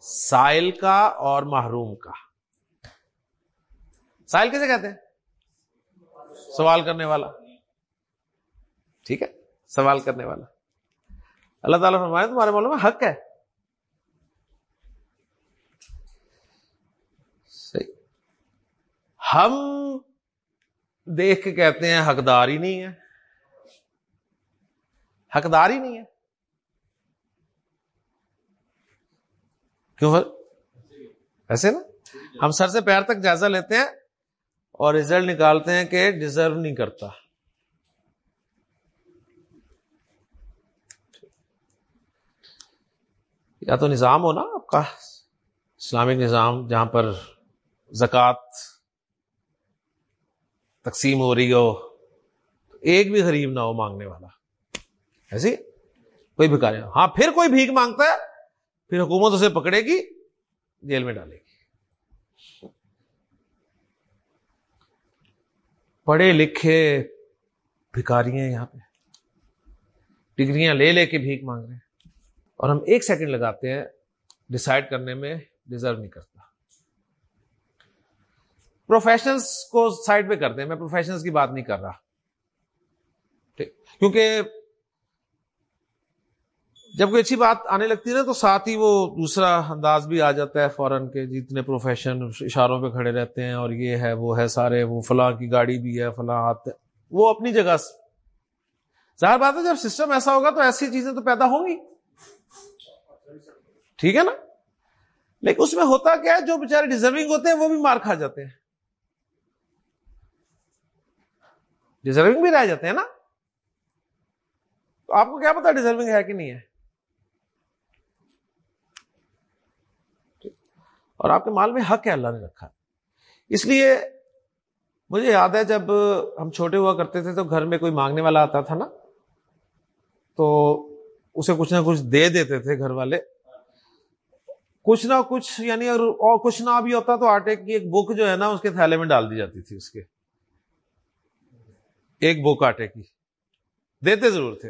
S1: سائل کا اور محروم کا۔ سائل کیسے کہتے ہیں؟ سوال کرنے والا۔ ٹھیک ہے، سوال کرنے والا۔ اللہ تعالیٰ فرمایا، تمہارے مالوں میں حق ہے۔ صحیح۔ ہم دیکھ کے کہتے ہیں حقدار ہی نہیں ہے۔ حقدار ہی نہیں ہے۔ کیوں ایسے نا؟ ہم سر سے پیر تک جائزہ لیتے ہیں اور ریزلٹ نکالتے ہیں کہ ڈیزرو نہیں کرتا۔ یا تو نظام ہو نا آپ کا؟ اسلامک نظام جہاں پر زکوٰۃ تقسیم ہو رہی ہو، ایک بھی غریب نہ ہو مانگنے والا۔ ایسی کوئی بھکاری ہاں پھر کوئی بھیک مانگتا ہے؟ پھر حکومت اسے پکڑے گی، جیل میں ڈالے گی۔ پڑھے لکھے بھکاری ہیں یہاں پہ۔ ڈگریاں لے لے کے بھیک مانگ رہے ہیں۔ اور ہم ایک سیکنڈ لگاتے ہیں ڈسائڈ کرنے میں ڈیزرو نہیں کرتا۔ پروفیشنلس کو سائڈ پہ کرتے ہیں میں پروفیشنلس کی بات نہیں کر رہا۔ کیونکہ جب کوئی اچھی بات آنے لگتی ہے نا تو ساتھ ہی وہ دوسرا انداز بھی آ جاتا ہے فوراً کے جتنے پروفیشن اشاروں پہ کھڑے رہتے ہیں اور یہ ہے، وہ ہے سارے، وہ فلاں کی گاڑی بھی ہے، فلاں ہاتھ وہ اپنی جگہ ظاہر بات ہے، جب سسٹم ایسا ہوگا تو ایسی چیزیں تو پیدا ہوں گی۔ ٹھیک ہے نا؟ لیکن اس میں ہوتا کیا ہے، جو بےچارے ڈیزرونگ ہوتے ہیں، وہ بھی مار کھا جاتے ہیں۔ ڈیزرونگ بھی رہ جاتے ہیں نا۔ تو آپ کو کیا پتا ڈیزرونگ ہے کہ نہیں ہے؟ اور آپ کے مال میں حق ہے اللہ نے رکھا۔ اس لیے مجھے یاد ہے جب ہم چھوٹے ہوا کرتے تھے تو گھر میں کوئی مانگنے والا آتا تھا نا، تو اسے کچھ نہ کچھ دے دیتے تھے گھر والے۔ کچھ نہ کچھ یعنی اور کچھ نہ بھی ہوتا تو آٹے کی ایک بک جو ہے نا، اس کے تھیلے میں ڈال دی جاتی تھی اس کے۔ ایک بک آٹے کی۔ دیتے ضرور تھے۔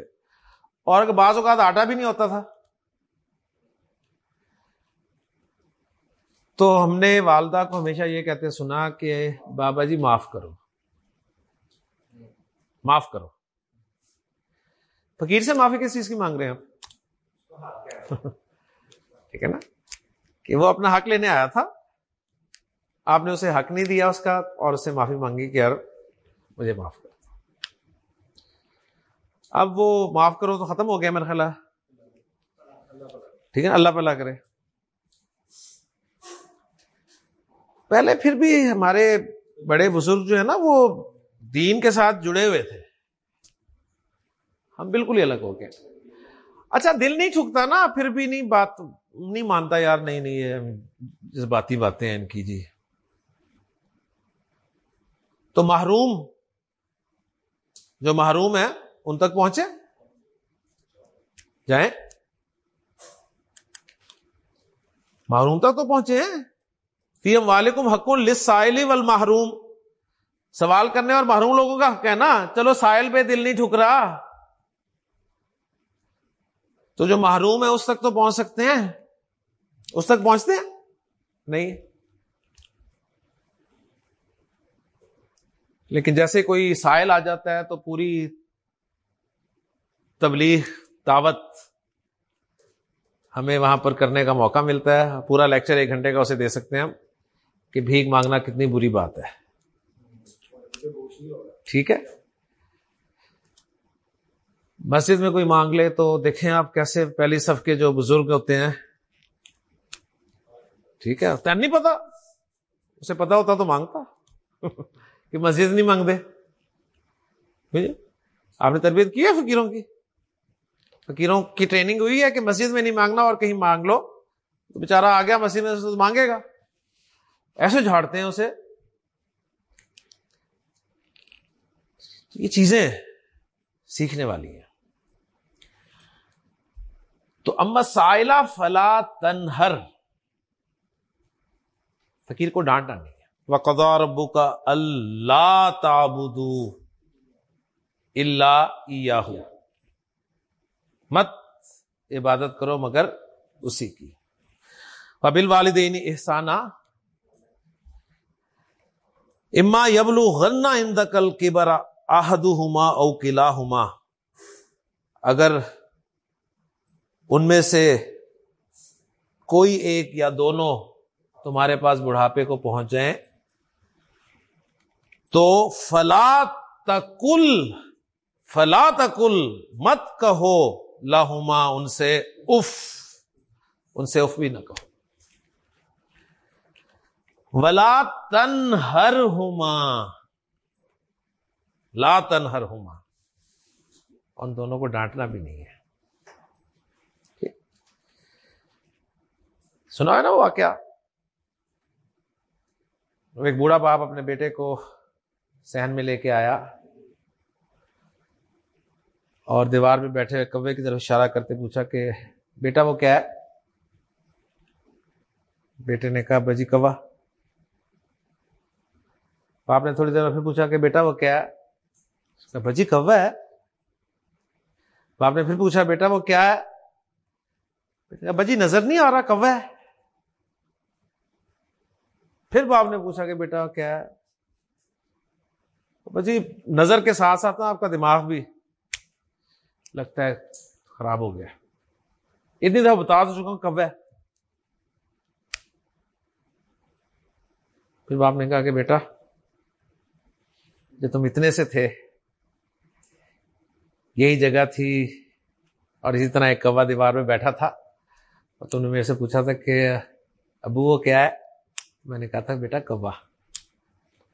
S1: اور اگر بعض اوقات آٹا بھی نہیں ہوتا تھا تو ہم نے والدہ کو ہمیشہ یہ کہتے سنا کہ بابا جی معاف کرو۔ معاف کرو۔ فقیر سے معافی کس چیز کی مانگ رہے ہیں آپ ٹھیک ہے نا؟ کہ وہ اپنا حق لینے آیا تھا۔ آپ نے اسے حق نہیں دیا اس کا اور اس سے معافی مانگی کہ یار، مجھے معاف کر۔ اب وہ معاف کرو تو ختم ہو گیا میرا خیال ٹھیک ہے اللہ پہ کرے۔ پہلے پھر بھی ہمارے بڑے بزرگ جو ہے نا، وہ دین کے ساتھ جڑے ہوئے تھے۔ ہم بالکل ہی الگ ہو گئے۔ اچھا دل نہیں چھکتا نا، پھر بھی نہیں، بات نہیں مانتا، یار، نہیں نہیں یہ جس بات باتیں ہیں ان کی جی۔ تو محروم، جو محروم ہے ان تک پہنچے؟ جائیں۔ محروم تک تو پہنچے ہیں۔ فیم والم حق السائل وال محروم سوال کرنے اور محروم لوگوں کا حق ہے نا۔ چلو سائل پہ دل نہیں ٹھک رہا تو جو محروم ہے اس تک تو پہنچ سکتے ہیں۔ اس تک پہنچتے ہیں؟ نہیں۔ لیکن جیسے کوئی سائل آ جاتا ہے تو پوری تبلیغ، دعوت ہمیں وہاں پر کرنے کا موقع ملتا ہے۔ پورا لیکچر ایک گھنٹے کا اسے دے سکتے ہیں ہم۔ کہ بھیک مانگنا کتنی بری بات ہے۔ ٹھیک ہے۔ مسجد میں کوئی مانگ لے تو دیکھیں آپ کیسے پہلی صف کے جو بزرگ ہوتے ہیں۔ ٹھیک ہے تین نہیں پتا۔ اسے پتا ہوتا تو مانگتا۔ کہ مسجد نہیں مانگ دے۔ آپ نے تربیت کی ہے فقیروں کی؟ فقیروں کی ٹریننگ ہوئی ہے کہ مسجد میں نہیں مانگنا اور کہیں مانگ لو۔ تو بےچارا آ گیا مسجد میں مانگے گا۔ ایسے جھاڑتے ہیں اسے۔ یہ چیزیں سیکھنے والی ہیں۔ تو اما سائلہ فلا تنہر۔ فقیر کو ڈانٹا نہیں ہے۔ وہ ربو کا اللہ تابدو اللہ مت عبادت کرو مگر اسی کی۔ قبل والدین احسانہ اما یبلو غنا اندکل کے برا آہد ہما او کلا ہما اگر ان میں سے کوئی ایک یا دونوں تمہارے پاس بڑھاپے کو پہنچ جائیں، تو فلا تکل فلا تکل مت کہو لاہما ان سے اف، ان سے اف بھی نہ کہو۔ ولا تن ہر ہوما لا تن ہر ہوما ان دونوں کو ڈانٹنا بھی نہیں ہے۔ سنا ہے نا وہ واقعہ؟ ایک بوڑھا باپ اپنے بیٹے کو سہن میں لے کے آیا اور دیوار میں بیٹھے ہوئے کوے کی طرف اشارہ کرتے پوچھا کہ بیٹا وہ کیا ہے؟ بیٹے نے کہا، بجی کوا باپ نے تھوڑی دیر میں پھر پوچھا کہ بیٹا وہ کیا ہے؟ بجی کوا ہے۔ باپ نے پھر پوچھا، بیٹا وہ کیا ہے؟ بجی نظر نہیں آ رہا، کوا ہے۔ پھر باپ نے پوچھا کہ بیٹا کیا ہے؟ جی نظر کے ساتھ ساتھ نا آپ کا دماغ بھی لگتا ہے خراب ہو گیا۔ اتنی دفعہ بتا تو چکا ہوں کب ہے۔ پھر باپ نے کہا کہ بیٹا جو تم اتنے سے تھے۔ یہی جگہ تھی اور اسی طرح ایک کوا دیوار میں بیٹھا تھا۔ اور تم نے میرے سے پوچھا تھا کہ ابو وہ کیا ہے؟ میں نے کہا تھا بیٹا کوا۔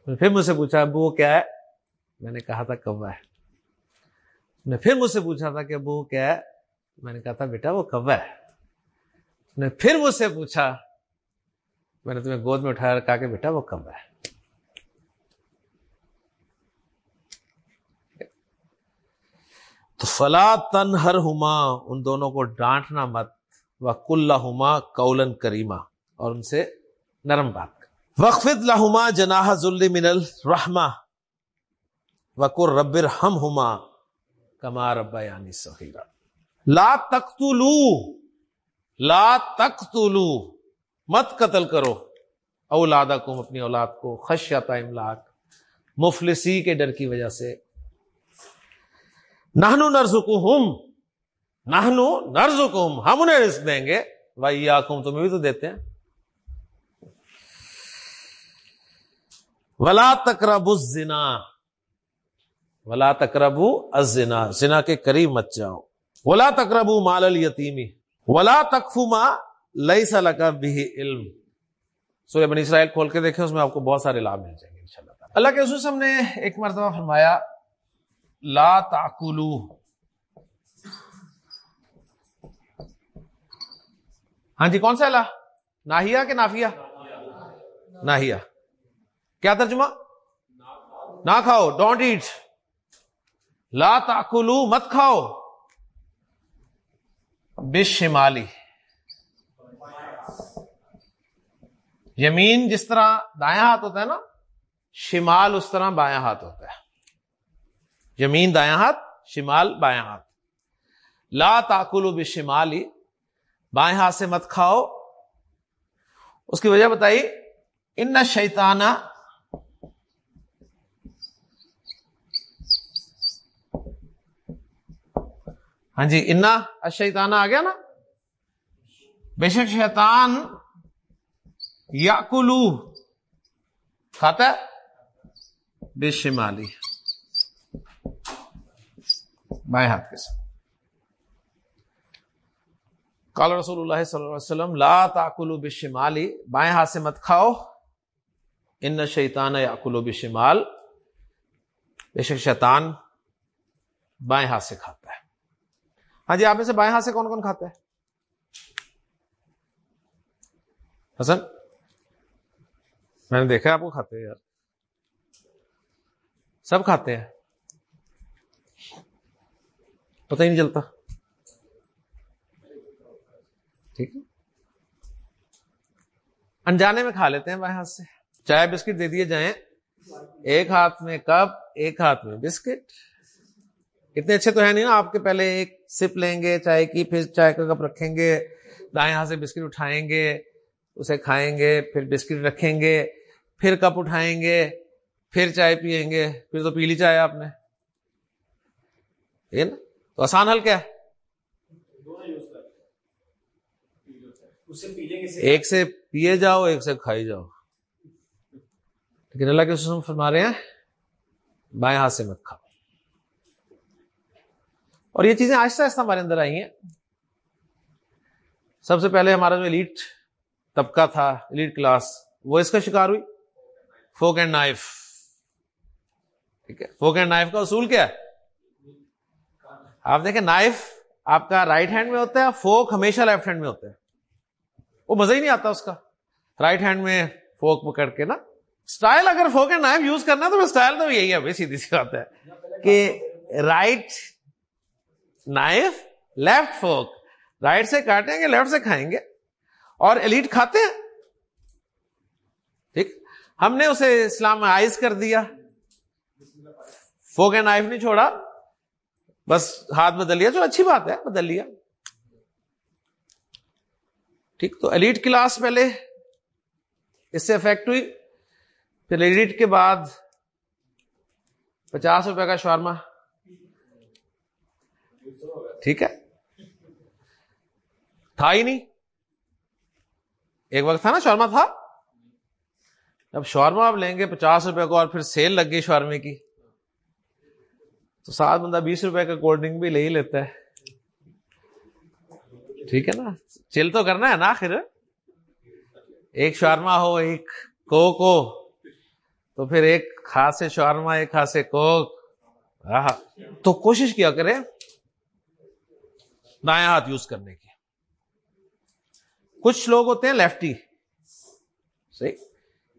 S1: پھر مجھ سے پوچھا ابو وہ کیا ہے؟ میں نے کہا تھا کوا ہے۔ نے پھر مجھ سے پوچھا تھا کہ ابو وہ کیا ہے؟ میں نے کہا تھا بیٹا وہ کوا ہے۔ نے پھر مجھ سے پوچھا۔ میں نے تمہیں گود میں اٹھایا کہا کہ بیٹا وہ کوا ہے۔ تو فلا تن ہر ہوما ان دونوں کو ڈانٹنا مت و کل ہوما کولن کریما اور ان سے نرم بات وقف لہما جناح ذل من الرحمہ وقر ربر ہم ہما کما ربا یعنی سہیرا لا تختلو لا تختلو مت قتل کرو۔ اولادا اپنی اولاد کو خشیات املاک، مفلسی کے ڈر کی وجہ سے نہنو نرزکو نہنو نرزکو ہم انہیں رزق دیں گے۔ بھائی آکم تمہیں بھی تو دیتے ہیں۔ ولا تکرب الزنا۔ ولا تکرب الزنا۔ زنا کے قریب مت جاؤ۔ ولا تکرب مال الیتیمی ولا تکفو ما لئی سا بھی علم۔ سورہ بنی اسرائیل کھول کے دیکھیں، اس میں آپ کو بہت سارے لابھ مل جائیں گے، انشاءاللہ اللہ کے حضور ہم نے ایک مرتبہ فرمایا لا تاکلو ہاں جی کون سا اللہ ناہیا کہ نافیہ؟ ناہیا کیا ترجمہ؟ نہ کھاؤ ڈونٹ ایٹ لا تاکلو مت کھاؤ۔ بشمالی۔ یمین جس طرح دایاں ہاتھ ہوتا ہے نا، شمال اس طرح بایاں ہاتھ ہوتا ہے۔ یمین دایاں ہاتھ، شمال بایاں ہاتھ۔ لا تاکلو بشمالی بائیں ہاتھ سے مت کھاؤ۔ اس کی وجہ بتائی، ان شیتانہ ہاں جی انا اشیتان آ گیا نا؟ بے شک شیطان یا کلو کھاتا ہے؟ بے شمالی بائیں ہاتھ کے ساتھ۔ کال رسول اللہ صلی اللہ علیہ وسلم، لا تاکلو بشمالی، بائیں ہاتھ سے مت کھاؤ۔ ان شیطان یاکلو بشمال۔ بے شک شیطان بائیں ہاتھ سے کھاتا ہے۔ ہاں جی آپ میں سے بائیں ہاتھ سے کون کون کھاتا ہے؟ حسن، میں نے دیکھا آپ کو کھاتے ہیں یار۔ سب کھاتے ہیں۔ پتہ ہی نہیں چلتا۔ ٹھیک ہے۔ انجانے میں کھا لیتے ہیں بائیں ہاتھ سے۔ چائے بسکٹ دے دیے جائیں۔ ایک ہاتھ میں کپ، ایک ہاتھ میں بسکٹ۔ اتنے اچھے تو ہے نہیں نا، آپ کے پہلے ایک سپ لیں گے چائے کی، پھر چائے کا کپ رکھیں گے، دائیں ہاتھ سے بسکٹ اٹھائیں گے، اسے کھائیں گے، پھر بسکٹ رکھیں گے، پھر کپ اٹھائیں گے، پھر چائے پیئیں گے۔ پھر تو پی لی چائے آپ نے۔ نا۔ تو آسان حل کیا ہے؟ ایک سے پیے جاؤ، ایک سے کھائی جاؤ۔ لیکن اللہ کے فرما رہے ہیں، بائیں ہاتھ سے مت کھاؤ۔ اور یہ چیزیں آہستہ آہستہ ہمارے اندر آئی ہیں۔ سب سے پہلے ہمارا جو ایلیٹ طبقہ تھا، ایلیٹ کلاس، وہ اس کا شکار ہوئی۔ Fork and knife. ٹھیک ہے، فوک اینڈ نائف کا اصول کیا ہے؟ آپ دیکھیں نائف آپ کا رائٹ ہینڈ میں ہوتا ہے فوک ہمیشہ لیفٹ ہینڈ میں ہوتا ہے۔ وہ مزہ ہی نہیں آتا اس کا۔ رائٹ ہینڈ میں فوک پکڑ کے نا۔ اسٹائل اگر فوک اینڈ نائف یوز کرنا تو اسٹائل تو یہی ہے سیدھی سی بات ہے۔ کہ right knife left fork right سے کاٹیں گے لیفٹ سے کھائیں گے۔ اور ایلیٹ کھاتے ہیں۔ ٹھیک۔ ہم نے اسے اسلام آئز کر دیا۔ فوک اینڈ نائف نہیں چھوڑا۔ بس ہاتھ بدل لیا، جو اچھی بات ہے، بدل لیا۔ ٹھیک، تو ایلیٹ کلاس پہلے اس سے افیکٹ ہوئی۔ پھر ایلیٹ کے بعد پچاس روپے کا شارما ٹھیک ہے۔ تھا ہی نہیں۔ ایک وقت تھا نا شورما تھا۔ اب شورما آپ لیں گے پچاس روپے کو اور پھر سیل لگ گئی شورمے کی۔ تو سات بندہ بیس روپے کا کولڈ ڈرنک بھی لے ہی لیتا ہے۔ ٹھیک ہے نا؟ چل تو کرنا ہے نا آخر۔ ایک شارما ہو، ایک کوک ہو۔ تو پھر ایک خاصے شارما ایک خاصے کوک۔ تو کوشش کیا کرے دائیں ہاتھ یوز کرنے کی۔ کچھ لوگ ہوتے ہیں لیفٹی۔ صحیح۔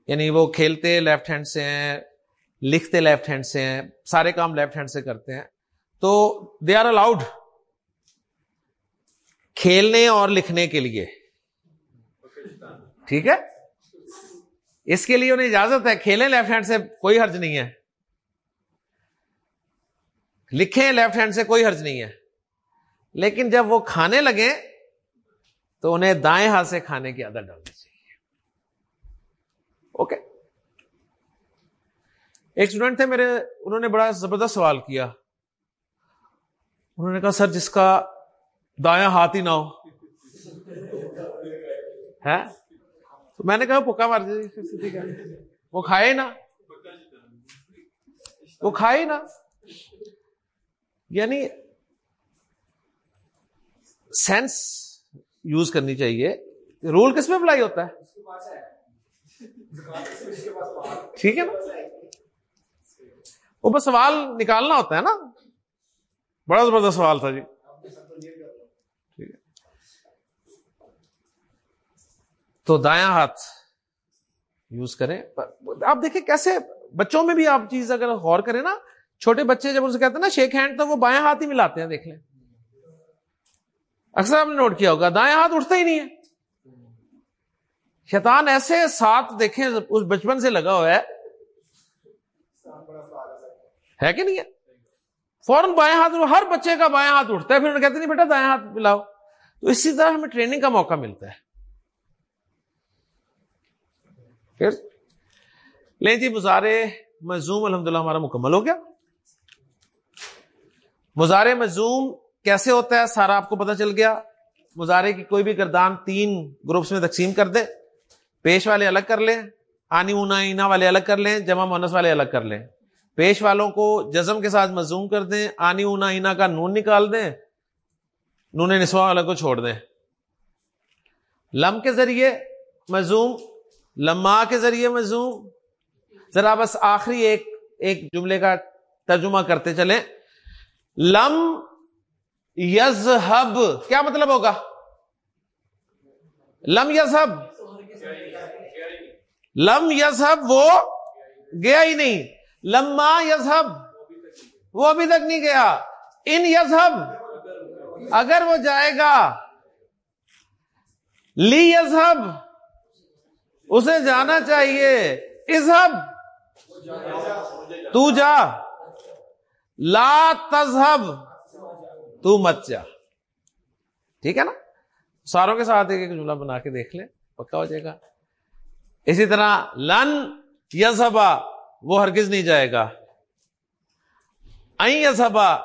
S1: یعنی وہ کھیلتے لیفٹ ہینڈ سے ہیں۔ لکھتے لیفٹ ہینڈ سے ہیں، سارے کام لیفٹ ہینڈ سے کرتے ہیں۔ تو دے آر الاؤڈ کھیلنے اور لکھنے کے لیے۔ ٹھیک ہے؟ اس کے لیے انہیں اجازت ہے، کھیلیں لیفٹ ہینڈ سے کوئی حرج نہیں ہے۔ لکھیں لیفٹ ہینڈ سے کوئی حرج نہیں ہے۔ لیکن جب وہ کھانے لگے تو انہیں دائیں ہاتھ سے کھانے کی عادت ڈالنی چاہیے۔ اوکے ایک اسٹوڈنٹ تھے میرے، انہوں نے بڑا زبردست سوال کیا۔ انہوں نے کہا، سر، جس کا دایا ہاتھ ہی نہ ہو۔ ہے تو میں نے کہا پکا مار وہ کھائے نا وہ کھائے نا یعنی سینس یوز کرنی چاہیے۔ رول کس میں اپلائی ہوتا ہے؟ ٹھیک ہے نا؟ وہ بس سوال نکالنا ہوتا ہے نا؟ بڑا زبردست سوال تھا جی۔ تو دایاں ہاتھ یوز کریں۔ آپ دیکھیں کیسے بچوں میں بھی آپ چیز اگر غور کریں نا، چھوٹے بچے جب ان سے کہتے ہیں نا شیک ہینڈ تو وہ بایاں ہاتھ ہی ملاتے ہیں، دیکھ لیں۔ اکثر آپ نے نوٹ کیا ہوگا، دایاں ہاتھ اٹھتا ہی نہیں ہے۔ شیطان ایسے ساتھ دیکھیں، اس بچپن سے لگا ہوا ہے ہے کہ نہیں ہے؟ فوراً بائیں ہاتھ ہر بچے کا بائیں ہاتھ اٹھتا ہے، پھر کہتے نہیں بیٹا، دائیں ہاتھ ملاؤ۔ تو اسی طرح ہمیں ٹریننگ کا موقع ملتا ہے۔ پھر، لیں جی مزارے مزوم الحمد للہ ہمارا مکمل ہو گیا۔ مزارے مزوم کیسے ہوتا ہے سارا آپ کو پتا چل گیا۔ مظاہرے کی کوئی بھی گردان تین گروپس میں تقسیم کر دے۔ پیش والے الگ کر لیں، آنی اونا اینا والے الگ کر لیں، جمع مونس والے الگ کر لیں۔ پیش والوں کو جزم کے ساتھ مزوم کر دیں، آنی اونا اینا کا نون نکال دیں، نون نسواں والے کو چھوڑ دیں۔ لم کے ذریعے مزوم، لما کے ذریعے مزوم۔ ذرا بس آخری ایک ایک جملے کا ترجمہ کرتے چلیں۔ لم یزہب کیا مطلب ہوگا؟ لم یزہب لم یزہب وہ گیا ہی نہیں۔ لما یزہب وہ ابھی تک نہیں گیا۔ ان یزہب اگر وہ جائے گا، لی یزہب اسے جانا چاہیے۔ ازہب تو جا۔ لا تذہب، تو مت جا۔ ٹھیک ہے نا؟ ساروں کے ساتھ ایک جملہ بنا کے دیکھ لیں، پکا ہو جائے گا۔ اسی طرح لن یزبا وہ ہرگز نہیں جائے گا۔ این یزبا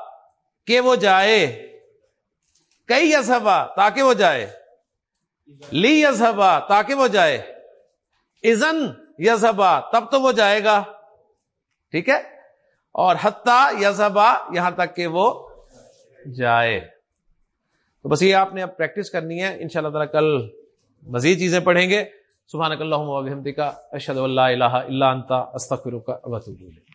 S1: کہ وہ جائے۔ کئی یزبا تاکہ وہ جائے۔ لی یزبا تاکہ وہ جائے۔ ازن یزبا تب تو وہ جائے گا۔ ٹھیک ہے؟ اور حتہ یزبا یہاں تک کہ وہ جائے۔ تو بس یہ آپ نے اب پریکٹس کرنی ہے۔ ان شاء اللہ تعالیٰ کل مزید چیزیں پڑھیں گے۔ سبحانک اللہم سبحان اللہ اشد اللہ الہ الا انتا استغفرک و اتوب الیک۔